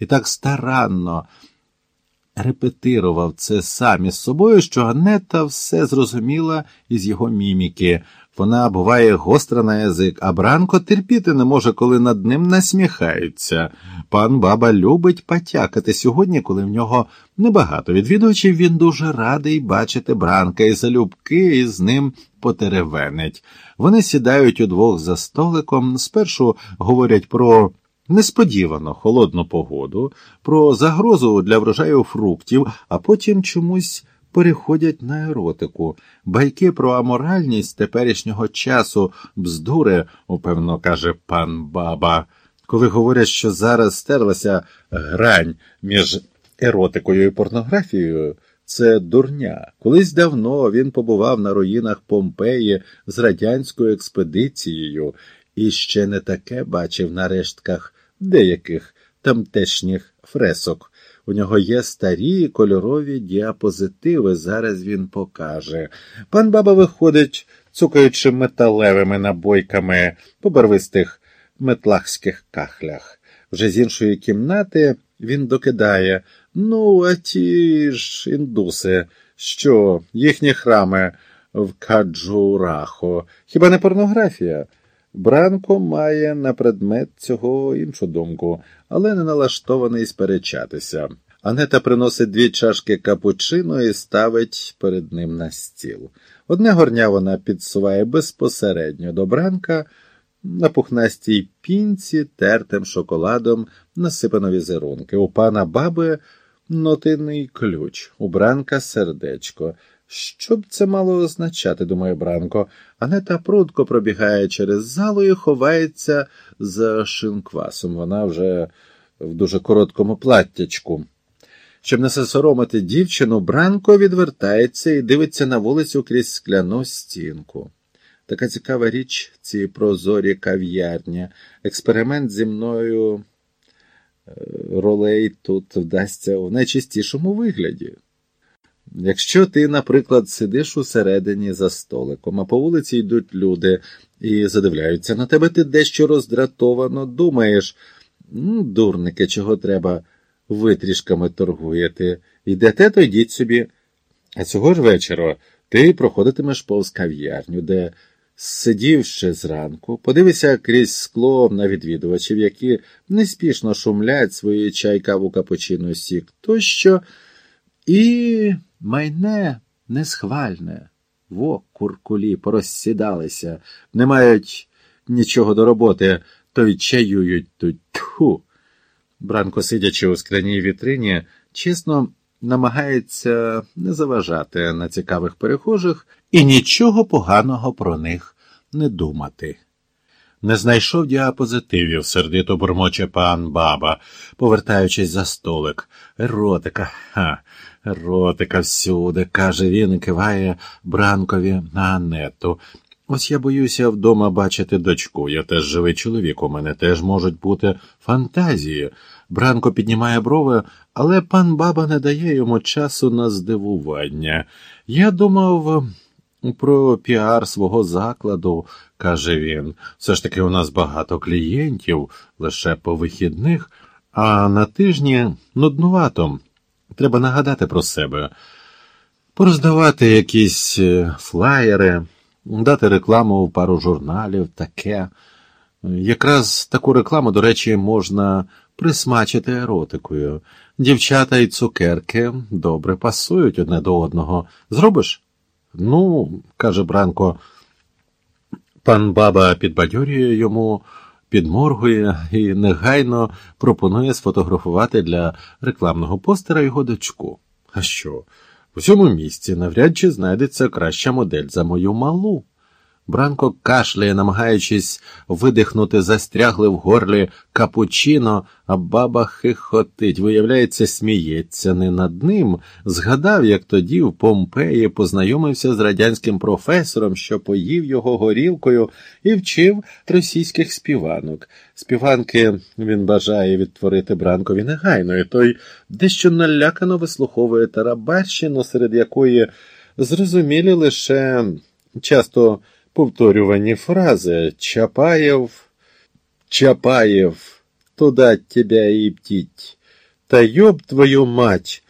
і так старанно репетирував це сам із собою, що Анета все зрозуміла із його міміки. Вона буває гостра на язик, а Бранко терпіти не може, коли над ним насміхаються. Пан баба любить потякати сьогодні, коли в нього небагато відвідувачів, він дуже радий бачити Бранка і залюбки із ним потеревенить. Вони сідають удвох за столиком, спершу говорять про несподівано холодну погоду, про загрозу для врожаю фруктів, а потім чомусь переходять на еротику. Байки про аморальність теперішнього часу бздури, упевно каже пан баба. Коли говорять, що зараз стерлася грань між еротикою і порнографією, це дурня. Колись давно він побував на руїнах Помпеї з радянською експедицією і ще не таке бачив на рештках деяких тамтешніх фресок. У нього є старі кольорові діапозитиви. Зараз він покаже. Пан баба виходить, цукаючи металевими набойками по барвистих метлахських кахлях. Вже з іншої кімнати він докидає ну, а ті ж індуси, що їхні храми в Каджурахо. Хіба не порнографія? Бранко має на предмет цього іншу думку, але не налаштований сперечатися. Анета приносить дві чашки капучино і ставить перед ним на стіл. Одне горня вона підсуває безпосередньо до бранка на пухнастій пінці, тертим шоколадом, насипано візерунки. У пана баби нотинний ключ, у бранка сердечко. Що б це мало означати, думає Бранко. Анета прудко пробігає через залу і ховається за шинквасом. Вона вже в дуже короткому платтячку. Щоб не засоромити дівчину, Бранко відвертається і дивиться на вулицю крізь скляну стінку. Така цікава річ ці прозорі кав'ярня. Експеримент зі мною е, ролей тут вдасться в найчистішому вигляді. Якщо ти, наприклад, сидиш усередині за столиком, а по вулиці йдуть люди і задивляються на тебе, ти дещо роздратовано думаєш, ну, дурники, чого треба витрішками торгуєте. Йдете, то йдіть собі. А цього ж вечора ти проходитимеш повз кав'ярню, де сидів ще зранку, подивися крізь скло на відвідувачів, які неспішно шумлять свої чай каву капучино сік тощо, і майне несхвальне. Во, куркулі, порозсідалися, не мають нічого до роботи, то й чаюють тут. Тьху. Бранко, сидячи у скляній вітрині, чесно намагається не заважати на цікавих перехожих і нічого поганого про них не думати. Не знайшов діапозитивів, сердито бурмоче пан баба, повертаючись за столик. Еротика, ха, еротика всюди, каже він киває Бранкові на Анету. Ось я боюся вдома бачити дочку. Я теж живий чоловік, у мене теж можуть бути фантазії. Бранко піднімає брови, але пан баба не дає йому часу на здивування. Я думав про піар свого закладу, каже він. Все ж таки у нас багато клієнтів лише по вихідних, а на тижні нуднувато. Треба нагадати про себе, пороздавати якісь е, флаєри, дати рекламу в пару журналів, таке. Якраз таку рекламу, до речі, можна присмачити еротикою. Дівчата і цукерки добре пасують одне до одного. Зробиш? Ну, каже Бранко, пан баба підбадьорює йому, підморгує і негайно пропонує сфотографувати для рекламного постера його дочку. А що? У цьому місці навряд чи знайдеться краща модель за мою малу. Бранко кашляє, намагаючись видихнути застрягли в горлі капучино, а баба хихотить, виявляється, сміється не над ним. Згадав, як тоді в Помпеї познайомився з радянським професором, що поїв його горілкою і вчив російських співанок. Співанки він бажає відтворити Бранкові негайно, і той дещо налякано вислуховує тарабарщину, серед якої зрозумілі лише часто повторювані фрази Чапаєв, Чапаєв, туда тебя і птіть. Та ёб твою мать!